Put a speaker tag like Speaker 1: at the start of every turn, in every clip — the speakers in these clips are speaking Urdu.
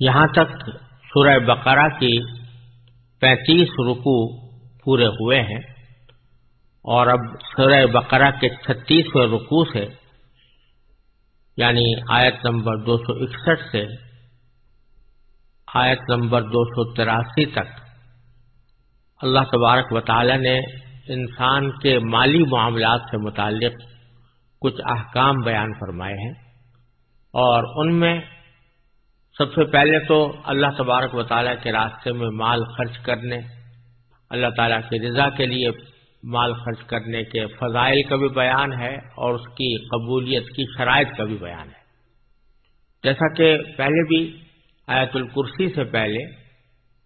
Speaker 1: یہاں تک سورہ بقرہ کی پینتیس رکو پورے ہوئے ہیں اور اب سورہ بقرہ کے چھتیسویں رکو سے یعنی آیت نمبر دو سو اکسٹھ سے، آیت نمبر دو سو تراسی تک اللہ تبارک و تعالی نے انسان کے مالی معاملات سے متعلق کچھ احکام بیان فرمائے ہیں اور ان میں سب سے پہلے تو اللہ تبارک و تعالیٰ کے راستے میں مال خرچ کرنے، اللہ تعالیٰ کی رضا کے لیے مال خرچ کرنے کے فضائل کا بھی بیان ہے اور اس کی قبولیت کی شرائط کا بھی بیان ہے۔ جیسا کہ پہلے بھی آیت الکرسی سے پہلے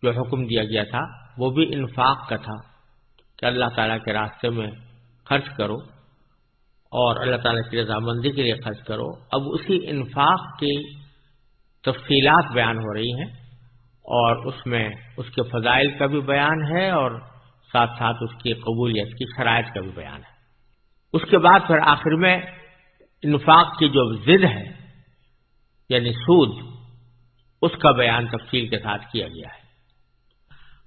Speaker 1: جو حکم دیا گیا تھا، وہ بھی انفاق کا تھا کہ اللہ تعالیٰ کے راستے میں خرچ کرو اور اللہ تعالیٰ کی رضامندی کے لیے خرچ کرو۔ اب اسی انفاق کی تفصیلات بیان ہو رہی ہیں اور اس میں اس کے فضائل کا بھی بیان ہے اور ساتھ ساتھ اس کی قبولیت کی شرائط کا بھی بیان ہے۔ اس کے بعد پھر آخر میں انفاق کی جو ضد ہے یعنی سود، اس کا بیان تفصیل کے ساتھ کیا گیا ہے۔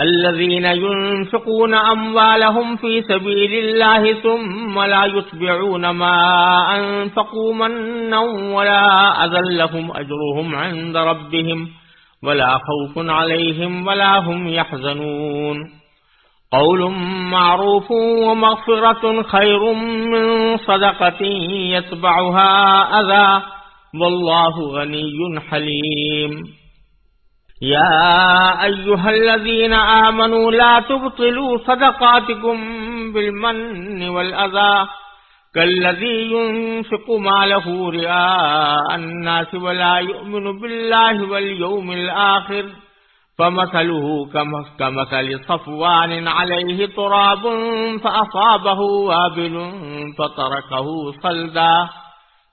Speaker 2: الذين ينفقون أموالهم في سبيل الله ثم لا يتبعون ما أنفقوا منا ولا أذلهم أجرهم عند ربهم ولا خوف عليهم ولا هم يحزنون. قول معروف ومغفرة خير من صدقة يتبعها أذى، والله غني حليم. يا أيها الذين آمنوا لا تبطلوا صدقاتكم بالمن والأذى كالذي ينفق ماله رئاء الناس ولا يؤمن بالله واليوم الآخر فمثله كمثل صفوان عليه تراب فأصابه وابل فتركه صلدا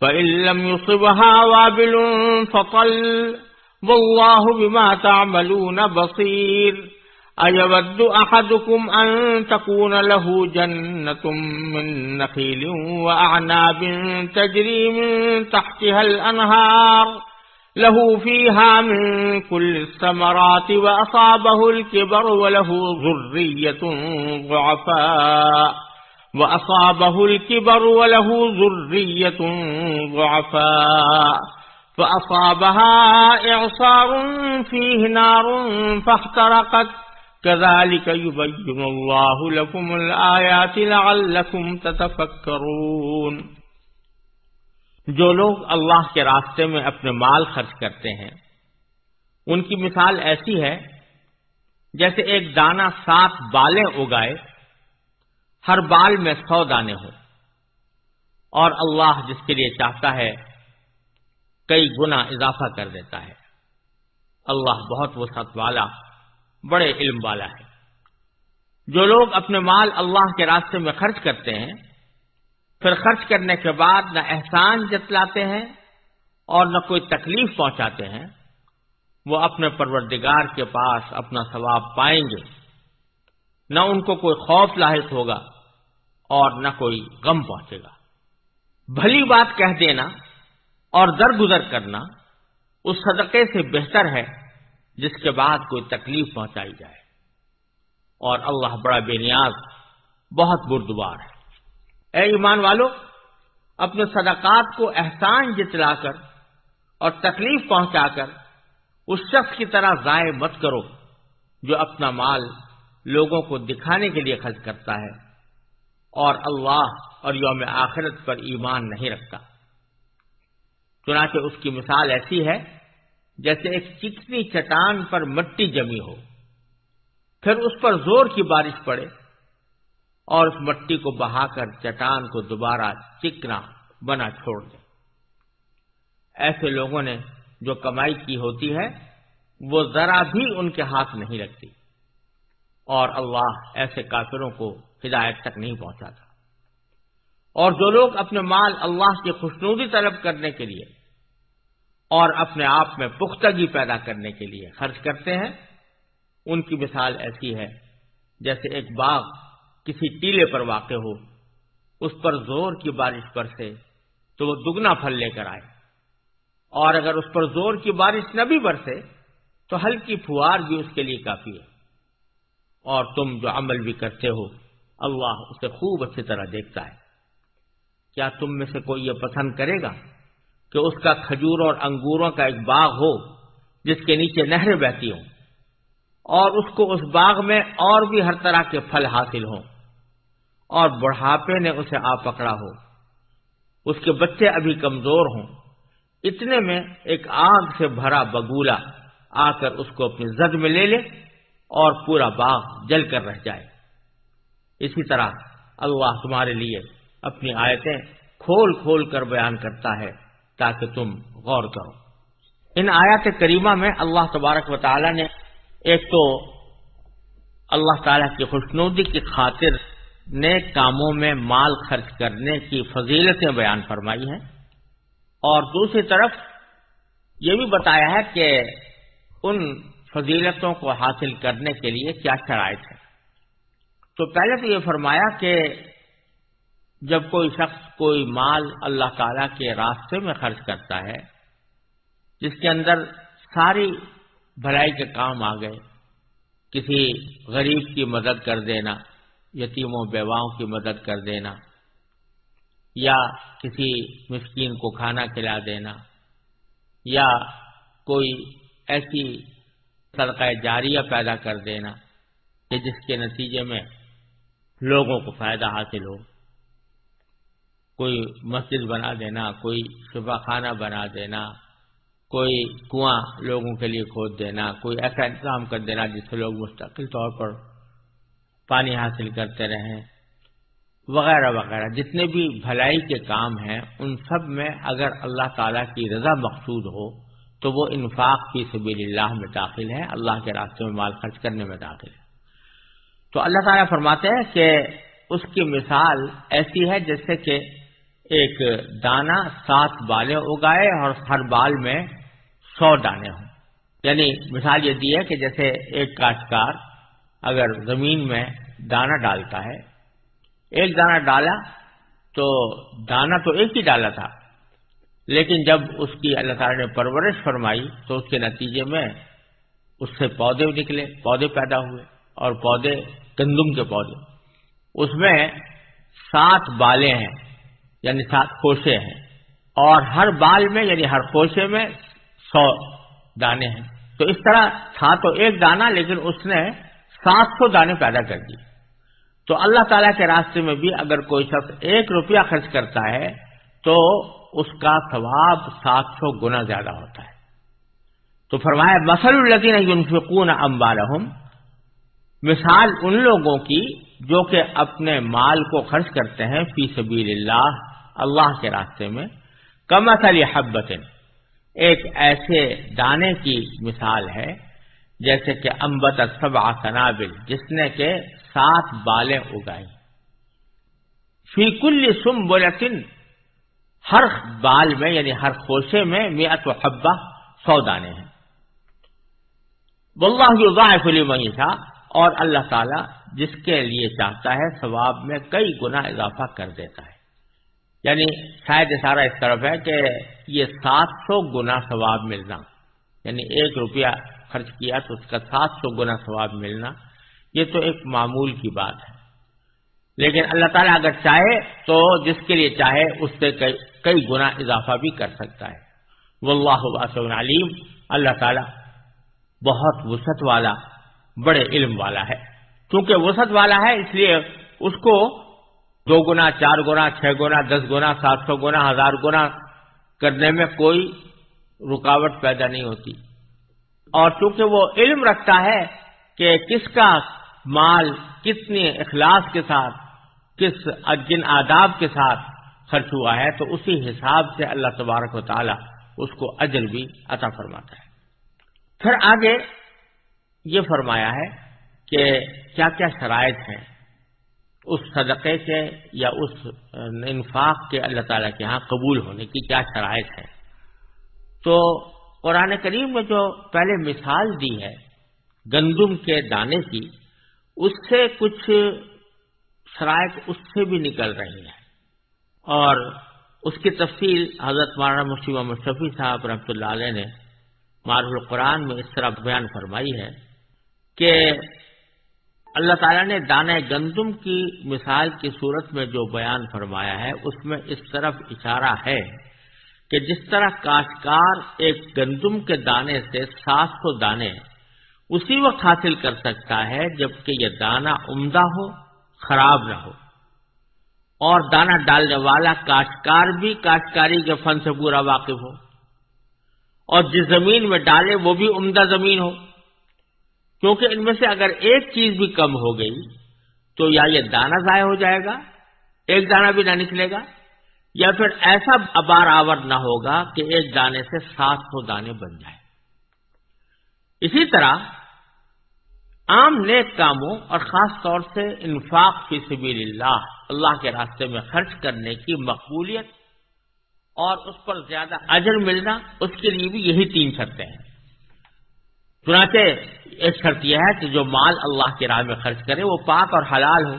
Speaker 2: فإن لم يصبها وابل فطل والله بما تعملون بصير أيود أحدكم أن تكون له جنة من نخيل وأعناب تجري من تحتها الأنهار له فيها من كل الثمرات وأصابه الكبر وله ذرية ضعفاء وأصابه الكبر وله ذرية ضعفاء فأصابها إعصار فيه نار فاحترقت. كذلك يبين الله لكم الآيات لعلكم تتفكرون.
Speaker 1: جو لوگ اللہ کے راستے میں اپنے مال خرچ کرتے ہیں، ان کی مثال ایسی ہے، جیسے ایک دانہ سات بالیں اگائے ہر بال میں سو دانے ہوں۔ اور اللہ جس کے لیے چاہتا ہے، کئی گنا اضافہ کر دیتا ہے۔ اللہ بہت وسعت والا، بڑے علم والا ہے۔ جو لوگ اپنے مال اللہ کے راستے میں خرچ کرتے ہیں، پھر خرچ کرنے کے بعد نہ احسان جتلاتے ہیں اور نہ کوئی تکلیف پہنچاتے ہیں، وہ اپنے پروردگار کے پاس اپنا ثواب پائیں گے۔ نہ ان کو کوئی خوف لاحق ہوگا۔ اور نہ کوئی غم پہنچے گا۔ بھلی بات کہہ دینا اور درگزر کرنا اس صدقے سے بہتر ہے جس کے بعد کوئی تکلیف پہنچائی جائے۔ اور اللہ بڑا بے نیاز، بہت بردبار ہے۔ اے ایمان والو، اپنے صدقات کو احسان جتلا کر اور تکلیف پہنچا کر اس شخص کی طرح ضائع مت کرو جو اپنا مال لوگوں کو دکھانے کے لیے خرچ کرتا ہے۔ اور اللہ اور یوم آخرت پر ایمان نہیں رکھتا۔ چنانچہ اس کی مثال ایسی ہے جیسے ایک چکنی چٹان پر مٹی جمی ہو، پھر اس پر زور کی بارش پڑے اور اس مٹی کو بہا کر چٹان کو دوبارہ چکنا بنا چھوڑ دے۔ ایسے لوگوں نے جو کمائی کی ہوتی ہے، وہ ذرا بھی ان کے ہاتھ نہیں رکھتی۔ اور اللہ ایسے کافروں کو ہدایت تک نہیں پہنچاتا اور جو لوگ اپنے مال اللہ کی خوشنودی طلب کرنے کے لیے اور اپنے آپ میں پختگی پیدا کرنے کے لیے خرچ کرتے ہیں، ان کی مثال ایسی ہے، جیسے ایک باغ کسی ٹیلے پر واقع ہو، اس پر زور کی بارش پر سے تو وہ دگنا پھل لے کر آئے۔ اور اگر اس پر زور کی بارش نہ بھی برسے تو ہلکی پھوار بھی اس کے لیے کافی ہے۔ اور تم جو عمل بھی کرتے ہو اللہ اسے خوب اچھی طرح دیکھتا ہے۔ کیا تم میں سے کوئی یہ پسند کرے گا کہ اس کا کھجور اور انگوروں کا ایک باغ ہو جس کے نیچے نہریں بہتی ہوں اور اس کو اس باغ میں اور بھی ہر طرح کے پھل حاصل ہوں اور بڑھاپے نے اسے آ پکڑا ہو۔ اس کے بچے ابھی کمزور ہوں۔ اتنے میں ایک آگ سے بھرا بگولا آ کر اس کو اپنی زد میں لے لے اور پورا باغ جل کر رہ جائے۔ اسی طرح اللہ تمہارے لیے اپنی آیتیں کھول کھول کر بیان کرتا ہے تاکہ تم غور کرو۔ ان آیات کریمہ میں اللہ تبارک و تعالی نے ایک تو اللہ تعالی کی خوشنودی کی خاطر نیک کاموں میں مال خرچ کرنے کی فضیلتیں بیان فرمائی ہیں۔ اور دوسری طرف یہ بھی بتایا ہے کہ ان فضیلتوں کو حاصل کرنے کے لیے کیا شرائط ہے تو پہلے تو یہ فرمایا کہ جب کوئی شخص کوئی مال اللہ تعالی کے راستے میں خرچ کرتا ہے، جس کے اندر ساری بھلائی کے کام آ گئے، کسی غریب کی مدد کر دینا یتیموں بیواؤں کی مدد کر دینا، یا کسی مسکین کو کھانا کھلا دینا، یا کوئی ایسی صدقہ جاریہ پیدا کر دینا کہ جس کے نتیجے میں لوگوں کو فائدہ حاصل ہو۔ کوئی مسجد بنا دینا، کوئی شفا خانہ بنا دینا، کوئی کنواں لوگوں کے لیے کھود دینا، کوئی ایسا انتظام کر دینا جس سے لوگ مستقل طور پر پانی حاصل کرتے رہیں، وغیرہ وغیرہ۔ جتنے بھی بھلائی کے کام ہیں، ان سب میں اگر اللہ تعالی کی رضا مقصود ہو، تو وہ انفاق فی سبیل اللہ میں داخل ہے اللہ کے راستے میں مال خرچ کرنے میں داخل ہے تو اللہ تعالیٰ فرماتے ہیں کہ اس کی مثال ایسی ہے جیسے کہ ایک دانا سات بالیں اگائے اور ہر بال میں سو دانے ہوں۔ یعنی مثال یہ دی ہے کہ جیسے ایک کاشتکار اگر زمین میں دانا ڈالتا ہے، ایک دانا ڈالا تو دانا تو ایک ہی ڈالا تھا، لیکن جب اس کی اللہ تعالیٰ نے پرورش فرمائی تو اس کے نتیجے میں اس سے پودے نکلے، پودے پیدا ہوئے۔ اور پودے گندم کے پودے۔ اس میں سات بالیں ہیں یعنی سات خوشے ہیں۔ اور ہر بال میں یعنی ہر خوشے میں سو دانے ہیں۔ تو اس طرح تھا تو ایک دانا لیکن اس نے سات سو دانے پیدا کر دی تو اللہ تعالیٰ کے راستے میں بھی اگر کوئی شخص ایک روپیہ خرچ کرتا ہے، تو اس کا ثواب سات سو گنا زیادہ ہوتا ہے۔ تو فرمایا مسل الدین یونفقون امبالحم مثال ان لوگوں کی جو کہ اپنے مال کو خرچ کرتے ہیں فی سبیل اللہ اللہ کے راستے میں۔ کم اصل حبت ایک ایسے دانے کی مثال ہے، جیسے کہ امبت سبع سنابل، جس نے کہ سات بالیں اگائی فی کل سم بولتن ہر بال میں یعنی ہر خوشے میں میت و حبا سو دانے ہیں۔ واللہ فلی معیشہ اور اللہ تعالی جس کے لیے چاہتا ہے ثواب میں کئی گنا اضافہ کر دیتا ہے۔ یعنی شاید اشارہ اس طرف ہے کہ یہ سات سو گنا ثواب ملنا یعنی ایک روپیہ خرچ کیا تو اس کا سات سو گنا ثواب ملنا، یہ تو ایک معمول کی بات ہے۔ لیکن اللہ تعالیٰ اگر چاہے تو جس کے لیے چاہے اس سے کئی گنا اضافہ بھی کر سکتا ہے۔ واللہ واسع علیم، اللہ تعالیٰ بہت وسعت والا بڑے علم والا ہے۔ کیونکہ وسعت والا ہے، اس لیے اس کو دو گنا، چار گنا، چھ گنا، دس گنا، سات سو گنا، ہزار گنا کرنے میں کوئی رکاوٹ پیدا نہیں ہوتی۔ اور چونکہ وہ علم رکھتا ہے کہ کس کا مال کتنے اخلاص کے ساتھ، کس جن آداب کے ساتھ خرچ ہوا ہے، تو اسی حساب سے اللہ تبارک و تعالی اس کو اجر بھی عطا فرماتا ہے۔ پھر آگے یہ فرمایا ہے کہ کیا کیا شرائط ہیں اس صدقے کے یا اس انفاق کے اللہ تعالیٰ کے ہاں قبول ہونے کی کیا شرائط ہے تو قرآن کریم میں جو پہلے مثال دی ہے، گندم کے دانے کی، اس سے کچھ شرائط اس سے بھی نکل رہی ہیں۔ اور اس کی تفصیل حضرت مولانا مفتی مصطفی صاحب رحمۃ اللہ علیہ نے معروف القرآن میں اس طرح بیان فرمائی ہے۔ کہ اللہ تعالیٰ نے دانہ گندم کی مثال کی صورت میں جو بیان فرمایا ہے، اس میں اس طرف اشارہ ہے کہ جس طرح کاشتکار ایک گندم کے دانے سے سات سو دانے اسی وقت حاصل کر سکتا ہے جبکہ یہ دانہ عمدہ ہو، خراب نہ ہو۔ اور دانہ ڈالنے والا کاشتکار بھی کاشتکاری کے فن سے پورا واقف ہو۔ اور جس زمین میں ڈالے، وہ بھی عمدہ زمین ہو۔ کیونکہ ان میں سے اگر ایک چیز بھی کم ہو گئی تو یا یہ دانہ ضائع ہو جائے گا، ایک دانہ بھی نہ نکلے گا، یا پھر ایسا ابار آور نہ ہوگا کہ ایک دانے سے سات سو دانے بن جائے اسی طرح عام نیک کاموں اور خاص طور سے انفاق فی سبیل اللہ اللہ کے راستے میں خرچ کرنے کی مقبولیت اور اس پر زیادہ اجر ملنا، اس کے لیے بھی یہی تین شرطیں ہیں۔ چنانچہ ایک شرط یہ ہے کہ جو مال اللہ کی راہ میں خرچ کرے وہ پاک اور حلال ہو۔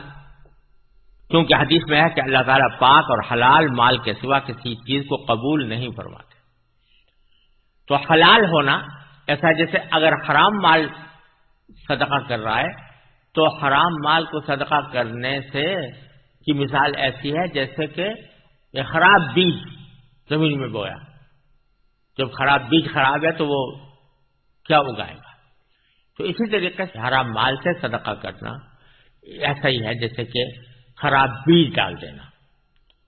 Speaker 1: کیونکہ حدیث میں ہے کہ اللہ تعالیٰ پاک اور حلال مال کے سوا کسی چیز کو قبول نہیں فرماتے۔ تو حلال ہونا ایسا جیسے اگر حرام مال صدقہ کر رہا ہے، تو حرام مال کو صدقہ کرنے سے کی مثال ایسی ہے جیسے کہ یہ خراب بیج زمین میں بویا۔ جب خراب بیج خراب ہے تو وہ کیا اگائے گا؟ تو اسی طریقے سے حرام مال سے صدقہ کرنا ایسا ہی ہے، جیسے کہ خراب بیج ڈال دینا،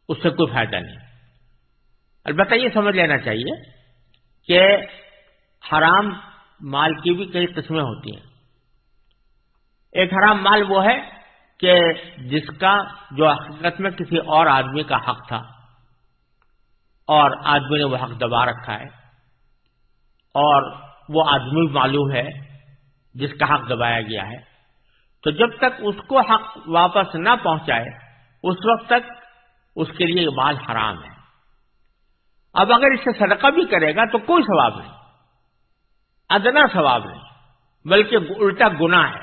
Speaker 1: اس سے کوئی فائدہ نہیں۔ البتہ یہ سمجھ لینا چاہیے کہ حرام مال کی بھی کئی قسمیں ہوتی ہیں۔ ایک حرام مال وہ ہے کہ جس کا جو حقیقت میں کسی اور آدمی کا حق تھا اور آدمی نے وہ حق دبا رکھا ہے اور وہ آدمی معلوم ہے، جس کا حق دبایا گیا ہے۔ تو جب تک اس کو حق واپس نہ پہنچائے، اس وقت تک اس کے لیے مال حرام ہے۔ اب اگر اس سے صدقہ بھی کرے گا تو کوئی ثواب نہیں۔ ادنا ثواب نہیں، بلکہ الٹا گنا ہے۔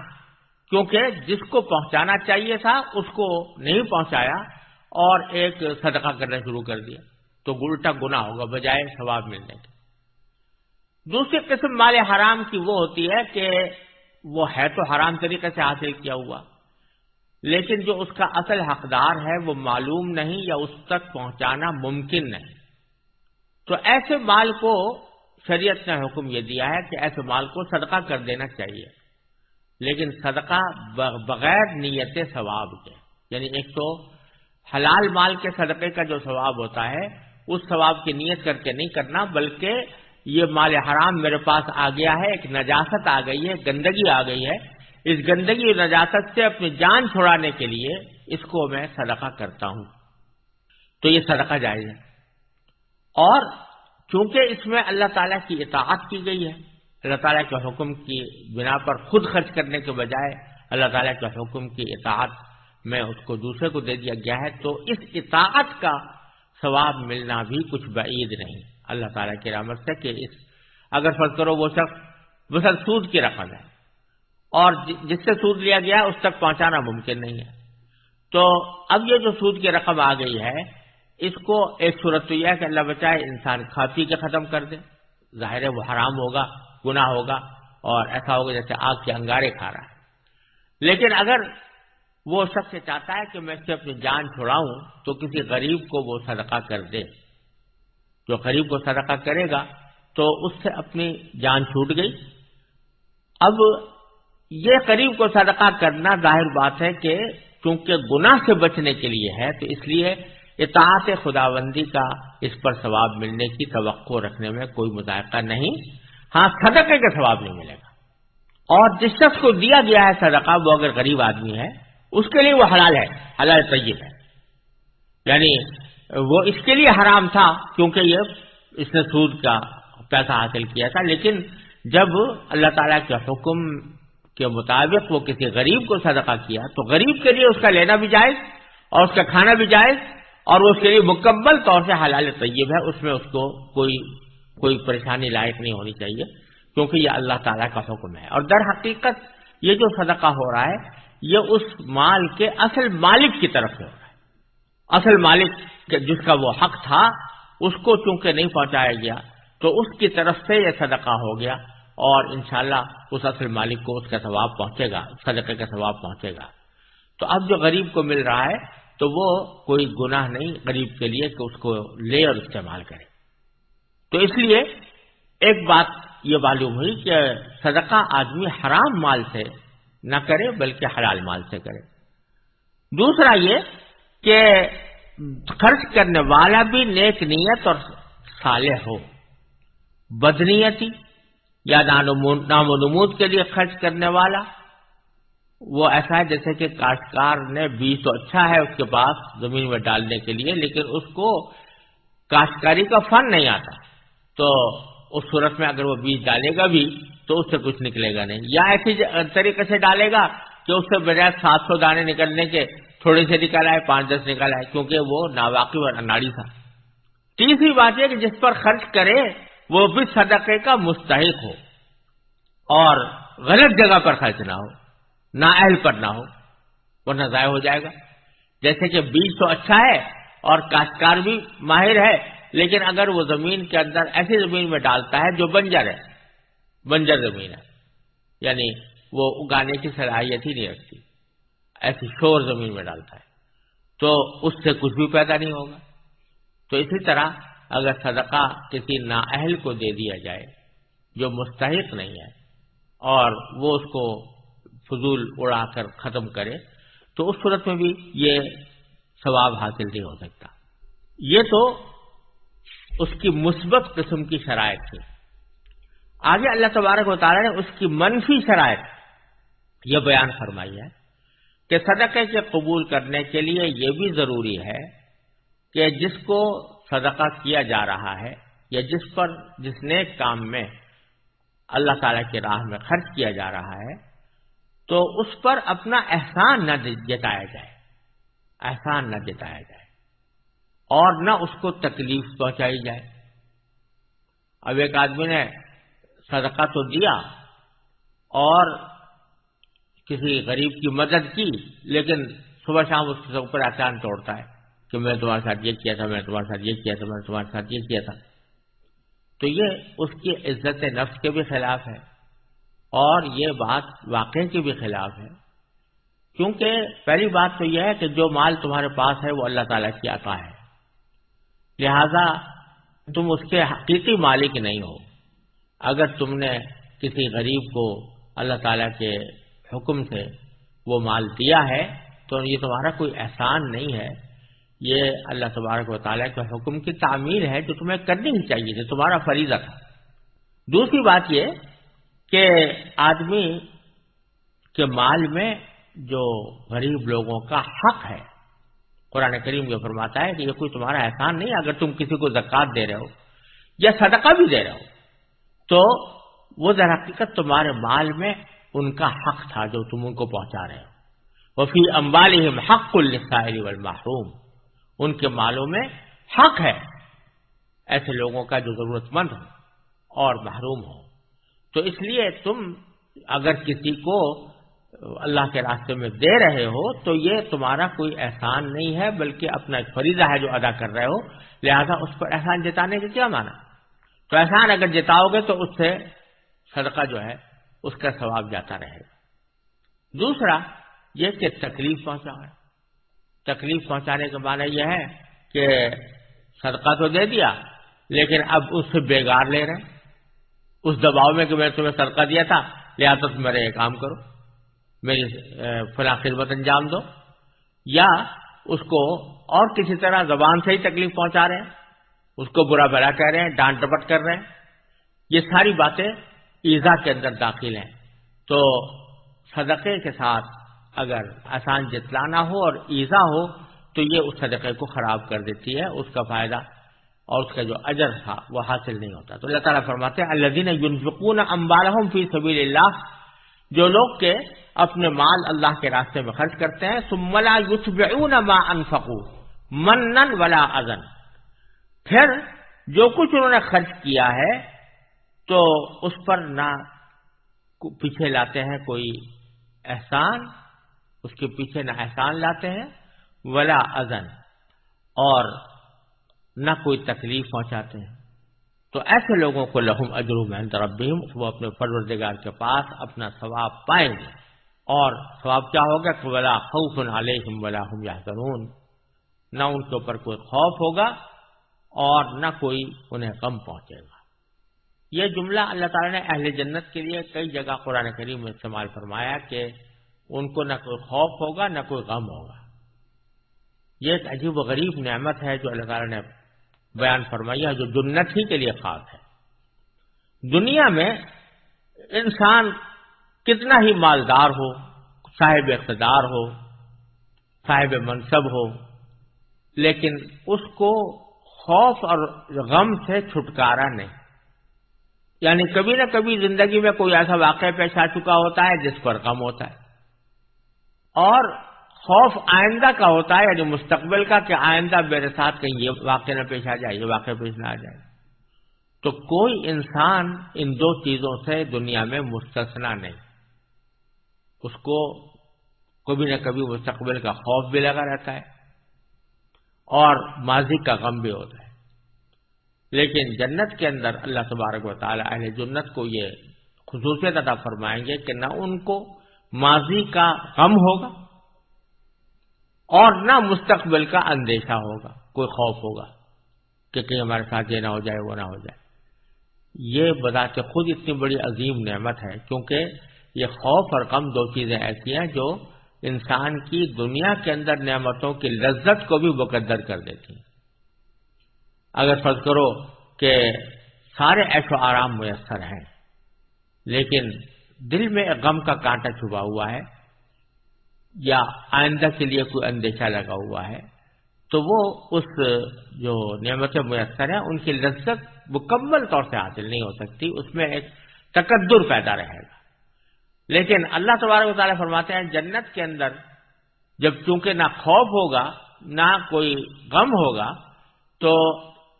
Speaker 1: کیونکہ جس کو پہنچانا چاہیے تھا، اس کو نہیں پہنچایا اور ایک صدقہ کرنا شروع کر دیا۔ تو الٹا گنا ہوگا، بجائے ثواب ملنے کے۔ دوسری قسم مال حرام کی وہ ہوتی ہے کہ وہ ہے تو حرام طریقے سے حاصل کیا ہوا، لیکن جو اس کا اصل حقدار ہے وہ معلوم نہیں یا اس تک پہنچانا ممکن نہیں۔ تو ایسے مال کو شریعت نے حکم یہ دیا ہے کہ ایسے مال کو صدقہ کر دینا چاہیے، لیکن صدقہ بغیر نیت ثواب کے یعنی ایک تو حلال مال کے صدقے کا جو ثواب ہوتا ہے، اس ثواب کی نیت کر کے نہیں کرنا، بلکہ یہ مال حرام میرے پاس آ گیا ہے، ایک نجاست آ گئی ہے، گندگی آ گئی ہے۔ اس گندگی اور نجاست سے اپنی جان چھوڑانے کے لیے اس کو میں صدقہ کرتا ہوں۔ تو یہ صدقہ جائز ہے۔ اور چونکہ اس میں اللہ تعالیٰ کی اطاعت کی گئی ہے، اللہ تعالیٰ کے حکم کی بنا پر خود خرچ کرنے کے بجائے اللہ تعالیٰ کے حکم کی اطاعت میں اس کو دوسرے کو دے دیا گیا ہے، تو اس اطاعت کا ثواب ملنا بھی کچھ بعید نہیں۔ اللہ تعالیٰ کی رحمت سے کہ اس اگر فرض کرو وہ شخص وہ سب سود کی رقم ہے اور جس سے سود لیا گیا اس تک پہنچانا ممکن نہیں ہے۔ تو اب یہ جو سود کی رقم آ گئی ہے، اس کو ایک صورت تو یہ ہے کہ اللہ بچائے انسان کھا پی کے ختم کر دے۔ ظاہر ہے وہ حرام ہوگا گنا ہوگا اور ایسا ہوگا جیسے آگ کے انگارے کھا رہا ہے۔ لیکن اگر وہ شخص چاہتا ہے کہ میں اس سے اپنی جان چھوڑاؤں تو کسی غریب کو وہ صدقہ کر دے۔ جو غریب کو صدقہ کرے گا تو اس سے اپنی جان چھوٹ گئی۔ اب یہ قریب کو صدقہ کرنا ظاہر بات ہے کہ چونکہ گناہ سے بچنے کے لیے ہے، تو اس لیے اطاعت خداوندی کا اس پر ثواب ملنے کی توقع رکھنے میں کوئی مذائقہ نہیں۔ ہاں صدقے کا ثواب نہیں ملے گا۔ اور جس شخص کو دیا گیا ہے صدقہ، وہ اگر غریب آدمی ہے، اس کے لیے وہ حلال ہے، حلال طیب ہے۔ یعنی وہ اس کے لیے حرام تھا، کیونکہ یہ اس نے سود کا پیسہ حاصل کیا تھا، لیکن جب اللہ تعالیٰ کے حکم کے مطابق وہ کسی غریب کو صدقہ کیا، تو غریب کے لیے اس کا لینا بھی جائز اور اس کا کھانا بھی جائز اور وہ اس کے لیے مکمل طور سے حلال طیب ہے، اس میں اس کو کوئی کوئی پریشانی لائق نہیں ہونی چاہیے، کیونکہ یہ اللہ تعالیٰ کا حکم ہے۔ اور در حقیقت یہ جو صدقہ ہو رہا ہے، یہ اس مال کے اصل مالک کی طرف سے ہو رہا ہے۔ اصل مالک جس کا وہ حق تھا، اس کو چونکہ نہیں پہنچایا گیا، تو اس کی طرف سے یہ صدقہ ہو گیا اور انشاءاللہ اس اصل مالک کو اس کا ثواب پہنچے گا، صدقے کا ثواب پہنچے گا۔ تو اب جو غریب کو مل رہا ہے، تو وہ کوئی گناہ نہیں غریب کے لیے کہ اس کو لے اور استعمال کرے۔ تو اس لیے ایک بات یہ معلوم ہوئی کہ صدقہ آدمی حرام مال سے نہ کرے، بلکہ حلال مال سے کرے۔ دوسرا یہ کہ خرچ کرنے والا بھی نیک نیت اور صالح ہو۔ بدنیتی یا نام و نمود کے لیے خرچ کرنے والا۔ وہ ایسا ہے جیسے کہ کاشتکار نے بیج تو اچھا ہے اس کے پاس زمین میں ڈالنے کے لیے، لیکن اس کو کاشتکاری کا فن نہیں آتا۔ تو اس صورت میں اگر وہ بیج ڈالے گا بھی تو اس سے کچھ نکلے گا نہیں۔ یا ایسی طریقے سے ڈالے گا کہ اس سے بجائے سات سو دانے نکلنے کے تھوڑے سے نکل آئے، پانچ دس نکل آئے، کیونکہ وہ ناواقف اور اناڑی تھا۔ تیسری بات یہ کہ جس پر خرچ کرے، وہ بھی صدقے کا مستحق ہو۔ اور غلط جگہ پر خرچ نہ ہو، نہ اہل پر نہ ہو ورنہ ضائع ہو جائے گا۔ جیسے کہ بیج تو اچھا ہے اور کاشتکار بھی ماہر ہے، لیکن اگر وہ زمین کے اندر ایسی زمین میں ڈالتا ہے جو بنجر ہے، بنجر زمین ہے یعنی وہ اگانے کی صلاحیت ہی نہیں رکھتی۔ ایسی شور زمین میں ڈالتا ہے۔ تو اس سے کچھ بھی پیدا نہیں ہوگا۔ تو اسی طرح اگر صدقہ کسی نااہل کو دے دیا جائے، جو مستحق نہیں ہے، اور وہ اس کو فضول اڑا کر ختم کرے، تو اس صورت میں بھی یہ ثواب حاصل نہیں ہو سکتا۔ یہ تو اس کی مثبت قسم کی شرائط تھی۔ آگے اللہ تبارک و تعالیٰ نے اس کی منفی شرائط یہ بیان فرمائی ہے۔ کہ صدقے کے قبول کرنے کے لیے یہ بھی ضروری ہے کہ جس کو صدقہ کیا جا رہا ہے یا جس پر جس نیک کام میں اللہ تعالی کی راہ میں خرچ کیا جا رہا ہے، تو اس پر اپنا احسان نہ جتایا جائے۔ احسان نہ جتایا جائے۔ اور نہ اس کو تکلیف پہنچائی جائے۔ اب ایک آدمی نے صدقہ تو دیا اور کسی غریب کی مدد کی، لیکن صبح شام اس کے اوپر احسان توڑتا ہے کہ میں تمہارے ساتھ یہ کیا تھا، میں تمہارے ساتھ یہ کیا تھا، میں تمہارے ساتھ یہ کیا تھا۔ تو یہ اس کی عزت نفس کے بھی خلاف ہے اور یہ بات واقع کے بھی خلاف ہے۔ کیونکہ پہلی بات تو یہ ہے کہ جو مال تمہارے پاس ہے وہ اللہ تعالیٰ کی آتا ہے۔ لہذا تم اس کے حقیقی مالک نہیں ہو۔ اگر تم نے کسی غریب کو اللہ تعالیٰ کے حکم سے وہ مال دیا ہے، تو یہ تمہارا کوئی احسان نہیں ہے۔ یہ اللہ تبارک و تعالیٰ کے حکم کی تعمیر ہے جو تمہیں کرنی ہی چاہیے، جو تمہارا فریضہ تھا۔ دوسری بات یہ کہ آدمی کے مال میں جو غریب لوگوں کا حق ہے، قرآن کریم یہ فرماتا ہے کہ یہ کوئی تمہارا احسان نہیں، اگر تم کسی کو زکات دے رہے ہو یا صدقہ بھی دے رہے ہو، تو وہ در حقیقت تمہارے مال میں ان کا حق تھا جو تم ان کو پہنچا رہے ہو۔ وفی امبال حق السائل والمحروم۔ ان کے مالوں میں حق ہے۔ ایسے لوگوں کا جو ضرورت مند ہو اور محروم ہو۔ تو اس لیے تم اگر کسی کو اللہ کے راستے میں دے رہے ہو تو یہ تمہارا کوئی احسان نہیں ہے، بلکہ اپنا ایک فریضہ ہے جو ادا کر رہے ہو۔ لہذا اس پر احسان جتانے کا کیا مانا تو احسان اگر جتاؤ گے تو اس سے صدقہ جو ہے اس کا ثواب جاتا رہے گا۔ دوسرا، یہ کہ تکلیف پہنچا تکلیف پہنچانے کا معنی یہ ہے کہ صدقہ تو دے دیا، لیکن اب اس سے بےگار لے رہے۔ اس دباؤ میں کہ میں تمہیں صدقہ دیا تھا لہٰذا تم میرے یہ کام کرو۔ میری فلاں خدمت انجام دو۔ یا اس کو اور کسی طرح زبان سے ہی تکلیف پہنچا رہے۔ ہیں اس کو برا بلا کہہ رہے ہیں، ڈانٹ ڈپٹ کر رہے ہیں۔ یہ ساری باتیں ایزا کے اندر داخل ہیں۔ تو صدقے کے ساتھ اگر آسان جتلانا ہو اور ایزا ہو، تو یہ اس صدقے کو خراب کر دیتی ہے، اس کا فائدہ اور اس کا جو اجر تھا، وہ حاصل نہیں ہوتا۔ تو اللہ تعالیٰ فرماتے ہیں اللہ دین امبالحم فی سبیل اللہ، جو لوگ کے اپنے مال اللہ کے راستے میں خرچ کرتے ہیں سملا ما انفقو منن ولا ازن پھر جو کچھ انہوں نے خرچ کیا ہے تو اس پر نہ پیچھے لاتے ہیں کوئی احسان، اس کے پیچھے نہ احسان لاتے ہیں، ولا ازن اور نہ کوئی تکلیف پہنچاتے ہیں۔ تو ایسے لوگوں کو لہم اجرو ربیم وہ اپنے پروردگار کے پاس اپنا ثواب پائیں گے۔ اور ثواب کیا ہوگا؟ کہ ولا خوف علیہم ولا ہم یا نہ ان کے اوپر کوئی خوف ہوگا اور نہ کوئی انہیں غم پہنچے گا۔ یہ جملہ اللہ تعالیٰ نے اہل جنت کے لیے کئی جگہ قرآن کریم میں استعمال فرمایا کہ ان کو نہ کوئی خوف ہوگا، نہ کوئی غم ہوگا۔ یہ ایک عجیب و غریب نعمت ہے جو اللہ تعالیٰ نے بیان فرمایا جو جنت ہی کے لیے خاص ہے۔ دنیا میں انسان کتنا ہی مالدار ہو، صاحب اقتدار ہو، صاحب منصب ہو، لیکن اس کو خوف اور غم سے چھٹکارا نہیں۔ یعنی کبھی نہ کبھی زندگی میں کوئی ایسا واقعہ پیش آ چکا ہوتا ہے جس پر غم ہوتا ہے۔ اور خوف آئندہ کا ہوتا ہے یعنی مستقبل کا، کہ آئندہ میرے ساتھ کہیں یہ واقعہ نہ پیش آ جائے، یہ واقعہ پیش نہ آ جائے۔ تو کوئی انسان ان دو چیزوں سے دنیا میں مستثنا نہیں۔ اس کو کبھی نہ کبھی مستقبل کا خوف بھی لگا رہتا ہے اور ماضی کا غم بھی ہوتا ہے۔ لیکن جنت کے اندر اللہ تبارک و تعالی اہل جنت کو یہ خصوصیت ادا فرمائیں گے کہ نہ ان کو ماضی کا غم ہوگا اور نہ مستقبل کا اندیشہ ہوگا، کوئی خوف ہوگا کہ کہیں ہمارے ساتھ یہ نہ ہو جائے، وہ نہ ہو جائے۔ یہ بذات خود اتنی بڑی عظیم نعمت ہے، کیونکہ یہ خوف اور غم دو چیزیں ایسی ہیں جو انسان کی دنیا کے اندر نعمتوں کی لذت کو بھی مقدر کر دیتی ہیں۔ اگر فرض کرو کہ سارے ایش و آرام میسر ہیں، لیکن دل میں غم کا کانٹا چھپا ہوا ہے یا آئندہ کے لیے کوئی اندیشہ لگا ہوا ہے، تو وہ اس جو نعمت میسر ہیں، ان کی لذت مکمل طور سے حاصل نہیں ہو سکتی، اس میں ایک تقدر پیدا رہے گا۔ لیکن اللہ تبارک و تعالیٰ فرماتے ہیں، جنت کے اندر جب چونکہ نہ خوف ہوگا، نہ کوئی غم ہوگا، تو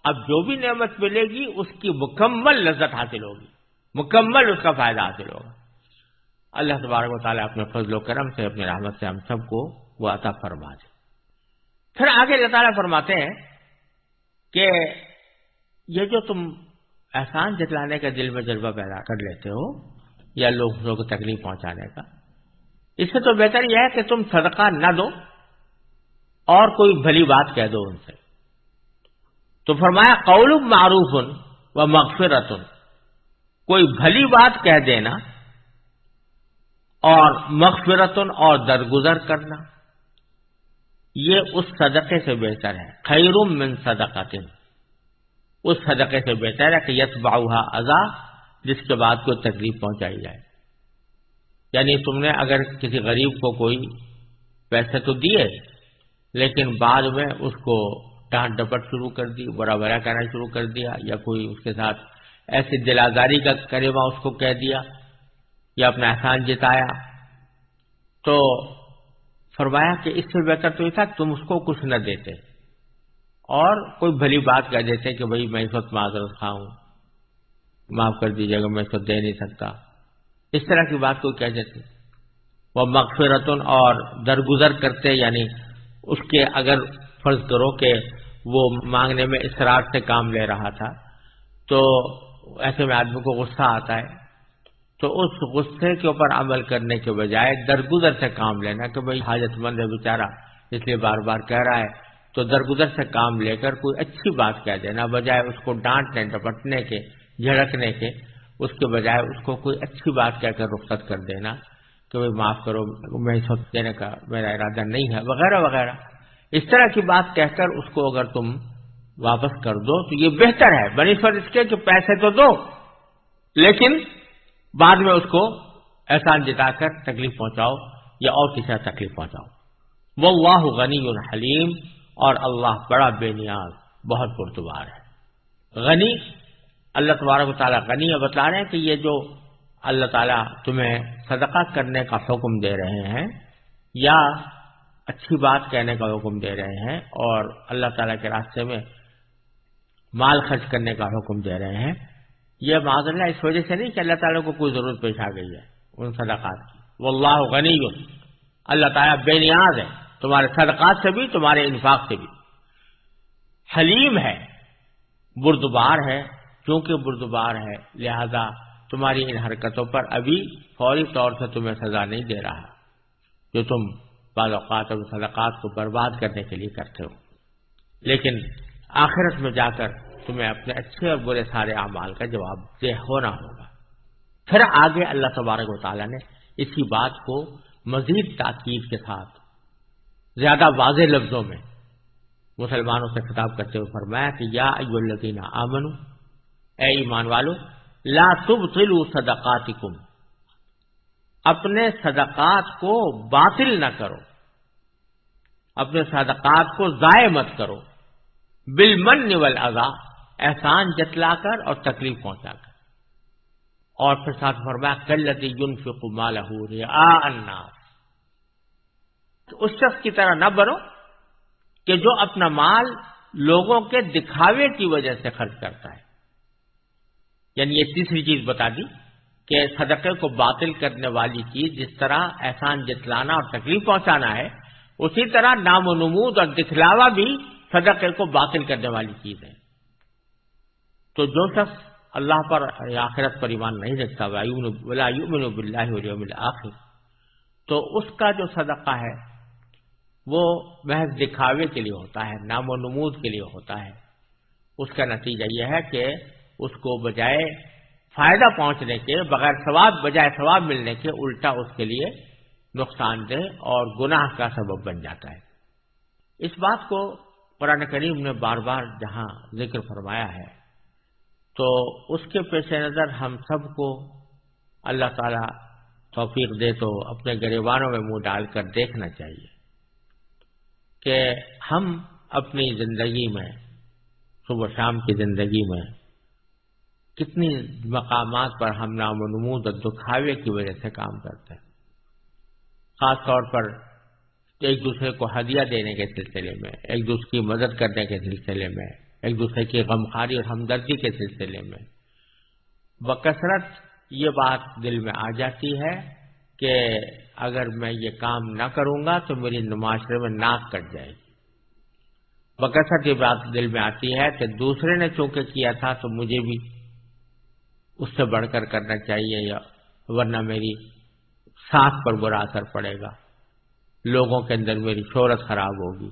Speaker 1: اب جو بھی نعمت ملے گی، اس کی مکمل لذت حاصل ہوگی۔ مکمل اس کا فائدہ حاصل ہوگا۔ اللہ تبارک و تعالیٰ اپنے فضل و کرم سے، اپنی رحمت سے ہم سب کو وہ عطا فرما دے۔ پھر آگے اللہ تعالیٰ فرماتے ہیں کہ یہ جو تم احسان جتلانے کا دل میں جذبہ پیدا کر لیتے ہو، یا لوگوں کو تکلیف پہنچانے کا، اس سے تو بہتر یہ ہے کہ تم صدقہ نہ دو اور کوئی بھلی بات کہہ دو ان سے۔ تو فرمایا قول معروف و مغفرت کوئی بھلی بات کہہ دینا اور مغفرتن اور درگزر کرنا، یہ اس صدقے سے بہتر ہے۔ خیرم من صدقات اس صدقے سے بہتر ہے کہ یس باؤہا ازا جس کے بعد کوئی تکلیف پہنچائی جائے۔ یعنی تم نے اگر کسی غریب کو کوئی پیسے تو دیے، لیکن بعد میں اس کو ڈانٹ ڈپٹ شروع کر دی، برا برا کہنا شروع کر دیا، یا کوئی اس کے ساتھ ایسی دلازاری کا کریما اس کو کہہ دیا، یا اپنا احسان جتایا۔ تو فرمایا کہ اس سے بہتر تو یہ تھا تم اس کو کچھ نہ دیتے۔ اور کوئی بھلی بات کہہ دیتے کہ بھائی میں اس وقت معذرت کھاؤں معاف کر دیجیے گا، میں اس وقت دے نہیں سکتا۔ اس طرح کی بات کوئی کہہ دیتے۔ وہ مغفرتن اور درگزر کرتے یعنی اس کے اگر فرض کرو کہ وہ مانگنے میں اسرار سے کام لے رہا تھا۔ تو ایسے میں آدمی کو غصہ آتا ہے۔ تو اس غصے کے اوپر عمل کرنے کے بجائے درگزر سے کام لینا کہ بھائی حاجت مند ہے بیچارہ، اس لیے بار بار کہہ رہا ہے۔ تو درگزر سے کام لے کر کوئی اچھی بات کہہ دینا بجائے اس کو ڈانٹنے، ڈپٹنے کے، جھڑکنے کے۔ اس کے بجائے اس کو کوئی اچھی بات کہہ کر رخصت کر دینا کہ بھائی معاف کرو، میں اس وقت دینے کا میرا ارادہ نہیں ہے، وغیرہ وغیرہ۔ اس طرح کی بات کہہ کر اس کو اگر تم واپس کر دو تو یہ بہتر ہے بنسبت اس کے کہ پیسے تو دو، لیکن بعد میں اس کو احسان جتا کر تکلیف پہنچاؤ یا اور کسی تکلیف پہنچاؤ۔ وہ واہ غنی حلیم اور اللہ بڑا بے نیاز، بہت پرتبار ہے۔ غنی، اللہ تبارک و تعالیٰ غنی بتا رہے ہیں کہ یہ جو اللہ تعالیٰ تمہیں صدقہ کرنے کا حکم دے رہے ہیں یا اچھی بات کہنے کا حکم دے رہے ہیں اور اللہ تعالیٰ کے راستے میں مال خرچ کرنے کا حکم دے رہے ہیں۔ یہ معذ اللہ، اس وجہ سے نہیں کہ اللہ تعالیٰ کو کوئی ضرورت پیش آ گئی ہے ان صدقات کی۔ وہ اللہ غنی۔ اللہ تعالیٰ بے نیاز ہے، تمہارے صدقات سے بھی، تمہارے انفاق سے بھی۔ حلیم ہے، بردبار ہے۔ کیونکہ بردبار ہے، لہذا تمہاری ان حرکتوں پر ابھی فوری طور سے تمہیں سزا نہیں دے رہا۔ جو تم بعض اوقات اور صدقات کو برباد کرنے کے لیے کرتے ہو۔ لیکن آخرت میں جا کر تمہیں اپنے اچھے اور برے سارے اعمال کا جواب دہ ہونا ہوگا۔ پھر آگے اللہ تبارک و تعالیٰ نے اسی بات کو مزید تاکید کے ساتھ زیادہ واضح لفظوں میں مسلمانوں سے خطاب کرتے ہوئے فرمایا کہ یا الذین آمنو اے ایمان والو، لا تبطلوا صدقاتکم۔ اپنے صدقات کو باطل نہ کرو۔ اپنے صدقات کو ضائع مت کرو۔ بالمن والاذا احسان جتلا کر اور تکلیف پہنچا کر۔ اور پھر ساتھ فرمایا کلتی یونفق مالہ الناس۔ تو اس شخص کی طرح نہ بنو کہ جو اپنا مال لوگوں کے دکھاوے کی وجہ سے خرچ کرتا ہے۔ یعنی یہ تیسری چیز بتا دی۔ کہ صدقے کو باطل کرنے والی چیز جس طرح احسان جتلانا اور تکلیف پہنچانا ہے، اسی طرح نام و نمود اور دکھلاوا بھی صدقے کو باطل کرنے والی چیز ہے۔ تو جو شخص اللہ پر آخرت پر ایمان نہیں رکھتا تو اس کا جو صدقہ ہے، وہ محض دکھاوے کے لیے ہوتا ہے، نام و نمود کے لیے ہوتا ہے۔ اس کا نتیجہ یہ ہے کہ اس کو بجائے فائدہ پہنچنے کے بغیر ثواب، بجائے ثواب ملنے کے الٹا اس کے لیے نقصان دہ اور گناہ کا سبب بن جاتا ہے۔ اس بات کو قرآن کریم نے بار بار جہاں ذکر فرمایا ہے، تو اس کے پیش نظر ہم سب کو اللہ تعالی توفیق دے تو اپنے گریبانوں میں منہ ڈال کر دیکھنا چاہیے کہ ہم اپنی زندگی میں، صبح شام کی زندگی میں کتنی مقامات پر ہم نام و نمود اور دکھاوے کی وجہ سے کام کرتے ہیں۔ خاص طور پر ایک دوسرے کو ہدیہ دینے کے سلسلے میں، ایک دوسرے کی مدد کرنے کے سلسلے میں، ایک دوسرے کی غمخاری اور ہمدردی کے سلسلے میں۔ بکثرت یہ بات دل میں آ جاتی ہے کہ اگر میں یہ کام نہ کروں گا تو میری معاشرے میں ناک کٹ جائے گی۔ بکثرت یہ بات دل میں آتی ہے کہ دوسرے نے چونکہ کیا تھا تو مجھے بھی اس سے بڑھ کر کرنا چاہیے یا ورنہ میری سانس پر برا اثر پڑے گا۔ لوگوں کے اندر میری شہرت خراب ہوگی۔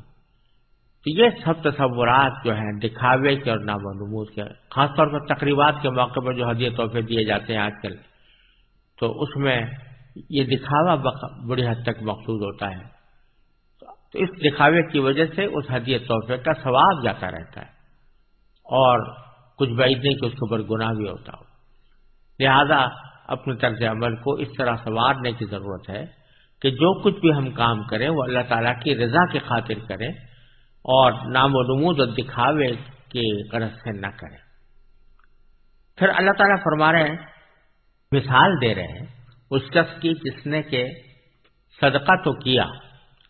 Speaker 1: تو یہ سب تصورات جو ہیں، دکھاوے کے اور نام نمود کے، خاص طور پر تقریبات کے موقع پر جو ہدیہ تحفے دیے جاتے ہیں آج کل، تو اس میں یہ دکھاوا بڑی حد تک مقصود ہوتا ہے۔ تو اس دکھاوے کی وجہ سے اس ہدیہ تحفے کا ثواب جاتا رہتا ہے اور کچھ بعید نہیں کہ اس کے اوپر گناہ بھی ہوتا ہو۔ لہذا اپنے طرز عمل کو اس طرح سنوارنے کی ضرورت ہے کہ جو کچھ بھی ہم کام کریں وہ اللہ تعالیٰ کی رضا کی خاطر کریں اور نام و نمود اور دکھاوے کے غرض سے نہ کریں۔ پھر اللہ تعالیٰ فرما رہے ہیں، مثال دے رہے ہیں اس شخص کی جس نے کہ صدقہ تو کیا،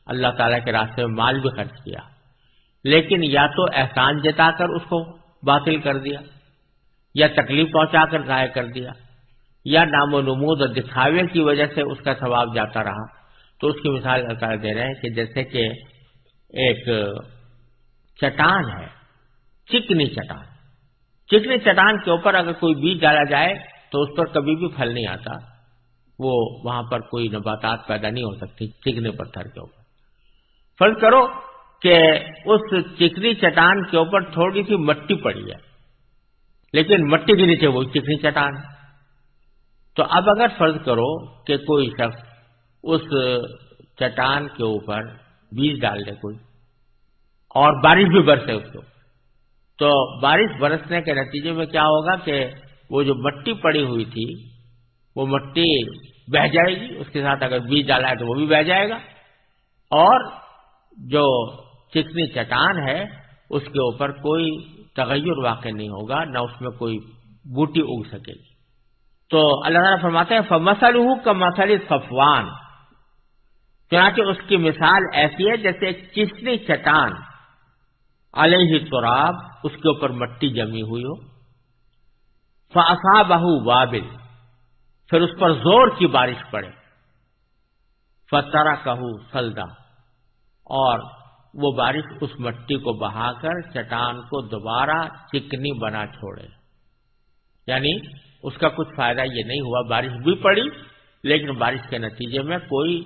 Speaker 1: اللہ تعالیٰ کے راستے میں مال بھی خرچ کیا، لیکن یا تو احسان جتا کر اس کو باطل کر دیا۔ یا تکلیف پہنچا کر ضائع کر دیا، یا نام و نمود اور دکھاوے کی وجہ سے اس کا ثواب جاتا رہا۔ تو اس کی مثال اللہ دے رہے ہیں کہ جیسے کہ ایک چٹان ہے، چکنی چٹان۔ چکنی چٹان کے اوپر اگر کوئی بیج ڈالا جائے تو اس پر کبھی بھی پھل نہیں آتا۔ وہ وہاں پر کوئی نباتات پیدا نہیں ہو سکتی چکنے پتھر کے اوپر۔ فرض کرو کہ اس چکنی چٹان کے اوپر تھوڑی سی مٹی پڑی ہے۔ لیکن مٹی کے نیچے وہ چکنی چٹان۔ ہے تو اب اگر فرض کرو کہ کوئی شخص اس چٹان کے اوپر بیج ڈال دے کوئی، اور بارش بھی برسے اس کو، تو بارش برسنے کے نتیجے میں کیا ہوگا کہ وہ جو مٹی پڑی ہوئی تھی، وہ مٹی بہ جائے گی۔ اس کے ساتھ اگر بیج ڈالا ہے تو وہ بھی بہ جائے گا۔ اور جو چکنی چٹان ہے، اس کے اوپر کوئی تغیر واقع نہیں ہوگا، نہ اس میں کوئی بوٹی اگ سکے گی۔ تو اللہ تعالیٰ فرماتے ہیں مسل کا مسل صفوان۔ چنانچہ اس کی مثال ایسی ہے جیسے ایک چسنی چٹان علیہ تراب اس کے اوپر مٹی جمی ہوئی ہو۔ فاسا بہو وابل۔ پھر اس پر زور کی بارش پڑے۔ فترا کہو سلدا۔ اور وہ بارش اس مٹی کو بہا کر چٹان کو دوبارہ چکنی بنا چھوڑے۔ یعنی اس کا کچھ فائدہ یہ نہیں ہوا، بارش بھی پڑی، لیکن بارش کے نتیجے میں کوئی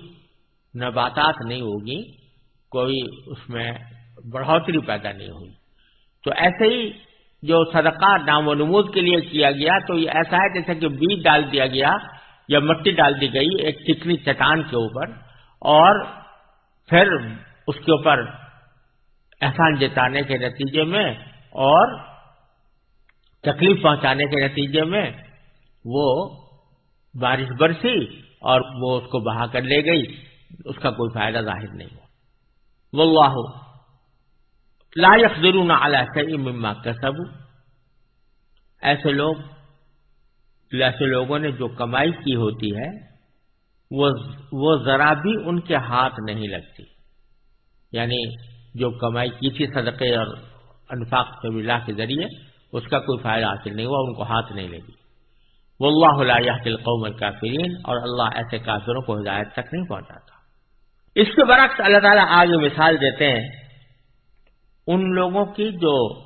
Speaker 1: نباتات نہیں ہوگی، کوئی اس میں بڑھوتری پیدا نہیں ہوئی۔ تو ایسے ہی جو صدقہ نام و نمود کے لیے کیا گیا، تو یہ ایسا ہے جیسے کہ بیج ڈال دیا گیا یا مٹی ڈال دی گئی ایک چکنی چٹان کے اوپر، اور پھر اس کے اوپر احسان جتانے کے نتیجے میں اور تکلیف پہنچانے کے نتیجے میں وہ بارش برسی اور وہ اس کو بہا کر لے گئی، اس کا کوئی فائدہ ظاہر نہیں ہوا۔ واللہ لا يقدرون على شيء مما كسبوا ایسے لوگ، ایسے لوگوں نے جو کمائی کی ہوتی ہے وہ ذرا بھی ان کے ہاتھ نہیں لگتی۔ یعنی جو کمائی کی تھی صدقے اور انفاق سے اللہ کے ذریعے، اس کا کوئی فائدہ حاصل نہیں ہوا، ان کو ہاتھ نہیں لگی۔ وہ اللہ القوم الکافرین، اور اللہ ایسے کافروں کو ہدایت تک نہیں پہنچاتا۔ اس کے برعکس اللہ تعالیٰ آگے مثال دیتے ہیں، ان لوگوں کی جو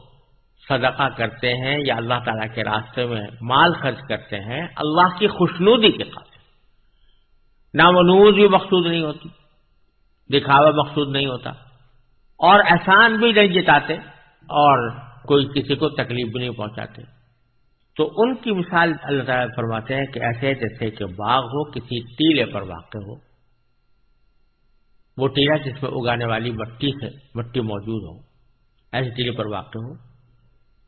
Speaker 1: صدقہ کرتے ہیں یا اللہ تعالیٰ کے راستے میں مال خرچ کرتے ہیں، اللہ کی خوشنودی کے خاطر۔ نامنوز بھی مقصود نہیں ہوتی، دکھاوا مقصود نہیں ہوتا۔ اور احسان بھی نہیں جتاتے اور کوئی کسی کو تکلیف بھی نہیں پہنچاتے۔ تو ان کی مثال اللہ تعالیٰ فرماتے ہیں کہ ایسے جیسے کہ باغ ہو، کسی ٹیلے پر واقع ہو۔ وہ ٹیلا جس میں اگانے والی مٹی سے مٹی موجود ہو، ایسی ٹیلے پر واقع ہو۔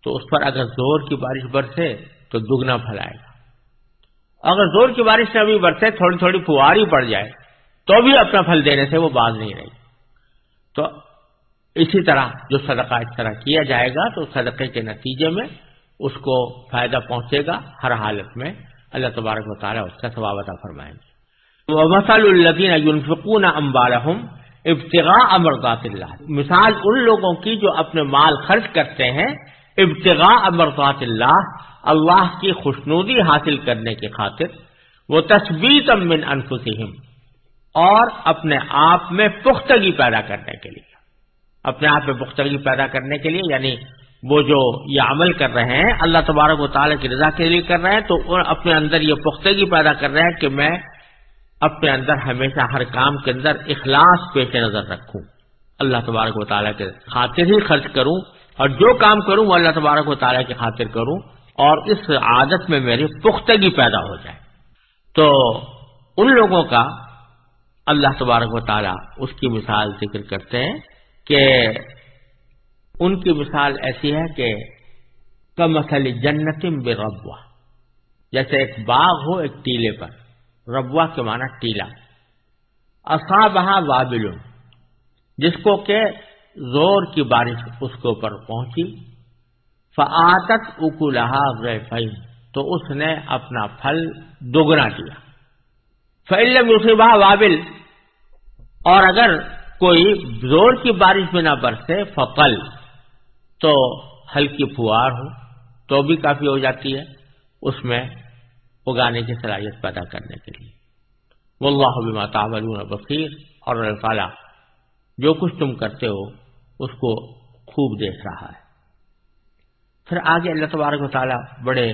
Speaker 1: تو اس پر اگر زور کی بارش برسے تو دگنا پھیلائے گا۔ اگر زور کی بارش سے ابھی برسے، تھوڑی تھوڑی فواری پڑ جائے تو بھی اپنا پھل دینے سے وہ باز نہیں رہی تو اسی طرح جو صدقہ اس طرح کیا جائے گا تو صدقے کے نتیجے میں اس کو فائدہ پہنچے گا ہر حالت میں۔ اللہ تبارک و تعالیٰ اس کا ثوابتہ فرمائیں گے مسل الدین یونفقون امبالحم ابتغاء امرضات اللہ۔ مثال ان لوگوں کی جو اپنے مال خرچ کرتے ہیں، ابتغاء امرضات اللہ اللہ کی خوشنودی حاصل کرنے کی خاطر۔ وہ تصویر من انفسہم اور اپنے آپ میں پختگی پیدا کرنے کے لیے۔ اپنے آپ میں پختگی پیدا کرنے کے لیے یعنی وہ جو یہ عمل کر رہے ہیں، اللہ تبارک و تعالیٰ کی رضا کے لیے کر رہے ہیں، تو اپنے اندر یہ پختگی پیدا کر رہے ہیں کہ میں اپنے اندر ہمیشہ ہر کام کے اندر اخلاص پیش نظر رکھوں۔ اللہ تبارک و تعالیٰ کے خاطر ہی خرچ کروں اور جو کام کروں، وہ اللہ تبارک و تعالیٰ کی خاطر کروں اور اس عادت میں میری پختگی پیدا ہو جائے۔ تو ان لوگوں کا اللہ تبارک و تعالیٰ اس کی مثال ذکر کرتے ہیں۔ کہ ان کی مثال ایسی ہے کہ کم جنتم بے جیسے ایک باغ ہو ایک ٹیلے پر ربوا کے معنی ٹیلا۔ اصابہ وابل جس کو کہ زور کی بارش اس کے اوپر پہنچی فعتت اکولہا غیفین، تو اس نے اپنا پھل دوگنا دیا۔ فعل مصیبہ وابل، اور اگر کوئی زور کی بارش میں نہ برسے، فقل، تو ہلکی پھوار ہو، تو بھی کافی ہو جاتی ہے اس میں اگانے کی صلاحیت پیدا کرنے کے لیے۔ واللہ بما تعملون بصیر، اور اللہ تعالیٰ جو کچھ تم کرتے ہو اس کو خوب دیکھ رہا ہے۔ پھر آگے اللہ تبارک و تعالیٰ بڑے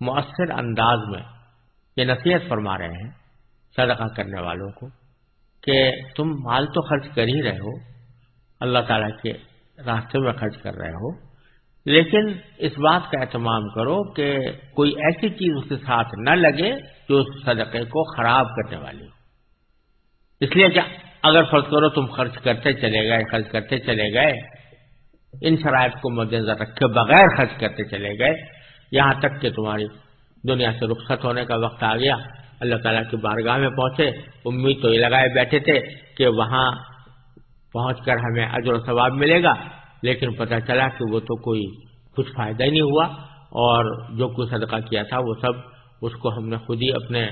Speaker 1: مؤثر انداز میں یہ نصیحت فرما رہے ہیں صدقہ کرنے والوں کو۔ کہ تم مال تو خرچ کر ہی رہے ہو، اللہ تعالیٰ کے راستے میں خرچ کر رہے ہو، لیکن اس بات کا اہتمام کرو کہ کوئی ایسی چیز اس کے ساتھ نہ لگے جو اس صدقے کو خراب کرنے والی ہو۔ اس لیے کہ اگر فرض کرو تم خرچ کرتے چلے گئے، خرچ کرتے چلے گئے، ان شرائط کو مد نظر رکھے بغیر خرچ کرتے چلے گئے، یہاں تک کہ تمہاری دنیا سے رخصت ہونے کا وقت آ گیا۔ اللہ تعالیٰ کی بارگاہ میں پہنچے، امید تو یہ لگائے بیٹھے تھے کہ وہاں پہنچ کر ہمیں اجر و ثواب ملے گا، لیکن پتہ چلا کہ وہ تو کوئی کچھ فائدہ ہی نہیں ہوا اور جو کچھ صدقہ کیا تھا وہ سب اس کو ہم نے خود ہی اپنے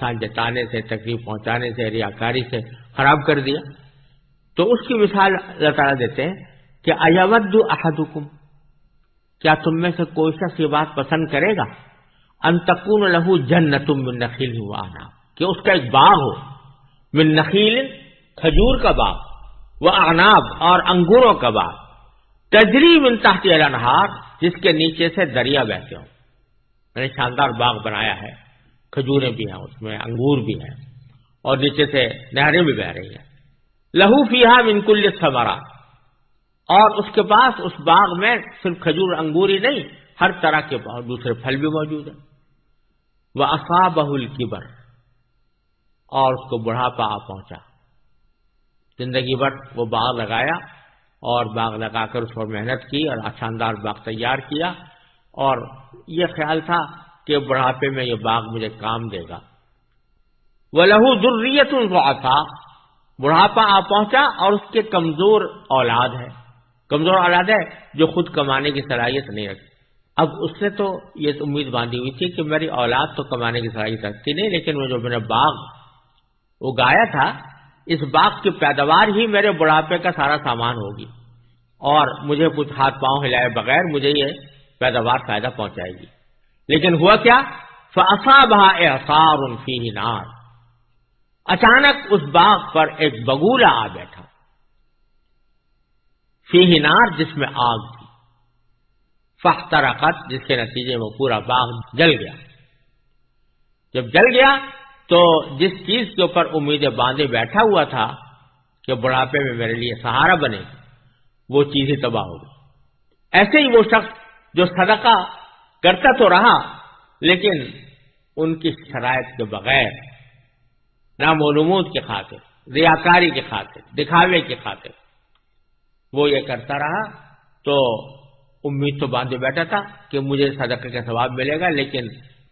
Speaker 1: سان جتانے سے، تکلیف پہنچانے سے، ریاکاری سے خراب کر دیا۔ تو اس کی مثال اللہ تعالیٰ دیتے ہیں کہ ایاود احدکم، کیا تم میں سے کوئی شخص یہ بات پسند کرے گا؟ انتقون لہو جن من نخیل ہوا کہ اس کا ایک باغ ہو، من نخیل کھجور کا باغ وہ اناب اور انگوروں کا باغ، تجری من تحت الانہار جس کے نیچے سے دریا بہتے ہوں۔ میں نے شاندار باغ بنایا ہے، کھجوریں بھی ہیں، اس میں انگور بھی ہیں، اور نیچے سے نہریں بھی بہ رہی ہیں۔ لہو فیحا منکل سمرا اور اس کے پاس اس باغ میں صرف کھجور انگور ہی نہیں، ہر طرح کے دوسرے پھل بھی موجود ہیں۔ وہ افا بہل اور اس کو بڑھاپا آ پہنچا۔ زندگی بھر وہ باغ لگایا اور باغ لگا کر اس پر محنت کی اور شاندار باغ تیار کیا۔ اور یہ خیال تھا کہ بڑھاپے میں یہ باغ مجھے کام دے گا۔ وہ لہو ضروریت ان کو آتا بڑھاپا آ پہنچا اور اس کے کمزور اولاد ہے۔ کمزور اولاد ہے جو خود کمانے کی صلاحیت نہیں رکھتی۔ اب اس نے تو یہ امید باندھی ہوئی تھی کہ میری اولاد تو کمانے کی صلاحیت رکھتی نہیں، لیکن وہ جو میں نے باغ اگایا تھا، اس باغ کی پیداوار ہی میرے بڑھاپے کا سارا سامان ہوگی۔ اور مجھے کچھ ہاتھ پاؤں ہلائے بغیر مجھے یہ پیداوار فائدہ پہنچائے گی۔ لیکن ہوا کیا؟ فسا بہا احسار ان نار۔ اچانک اس باغ پر ایک بگولا آ بیٹھا۔ فی نار جس میں آگ تھی فخترقت جس کے نتیجے میں پورا باغ جل گیا۔ جب جل گیا تو جس چیز کے اوپر امیدیں باندھے بیٹھا ہوا تھا کہ بڑھاپے میں میرے لیے سہارا بنے، وہ چیز ہی تباہ ہو گئی۔ ایسے ہی وہ شخص جو صدقہ کرتا تو رہا، لیکن ان کی شرائط کے بغیر نامولومود کے خاطر، ریاکاری کے خاطر، دکھاوے کے خاطر، وہ یہ کرتا رہا تو امید تو باندھے بیٹھا تھا کہ مجھے صدقے کا ثواب ملے گا، لیکن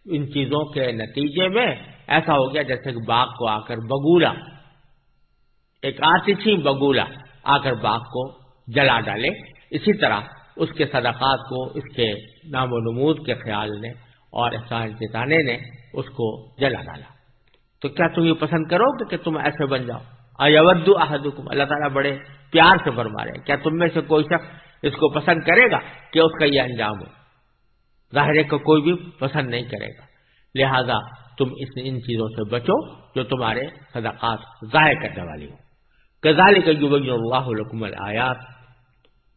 Speaker 1: ان چیزوں کے نتیجے میں ایسا ہو گیا جیسے کہ باغ کو آ کر بگولا۔ ایک آتشی بگولا آ کر باغ کو جلا ڈالے۔ اسی طرح اس کے صدقات کو اس کے نام و نمود کے خیال نے اور احسان جتانے نے اس کو جلا ڈالا۔ تو کیا تم یہ پسند کرو گے کہ تم ایسے بن جاؤ؟ احد احدکم، اللہ تعالیٰ بڑے پیار سے فرما رہے کیا تم میں سے کوئی شخص اس کو پسند کرے گا کہ اس کا یہ انجام ہو۔ ظاہر کو کوئی بھی پسند نہیں کرے گا۔ لہذا تم اس ان چیزوں سے بچو جو تمہارے صدقات ضائع کرنے والی ہو کزال کا اللہ رقم آیات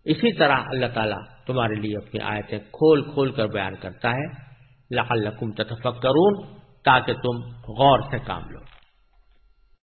Speaker 1: اسی طرح اللہ تعالیٰ تمہارے لیے اپنی آیتیں کھول کھول کر بیان کرتا ہے۔ لقم تتفکرون، تاکہ تم غور سے کام لو۔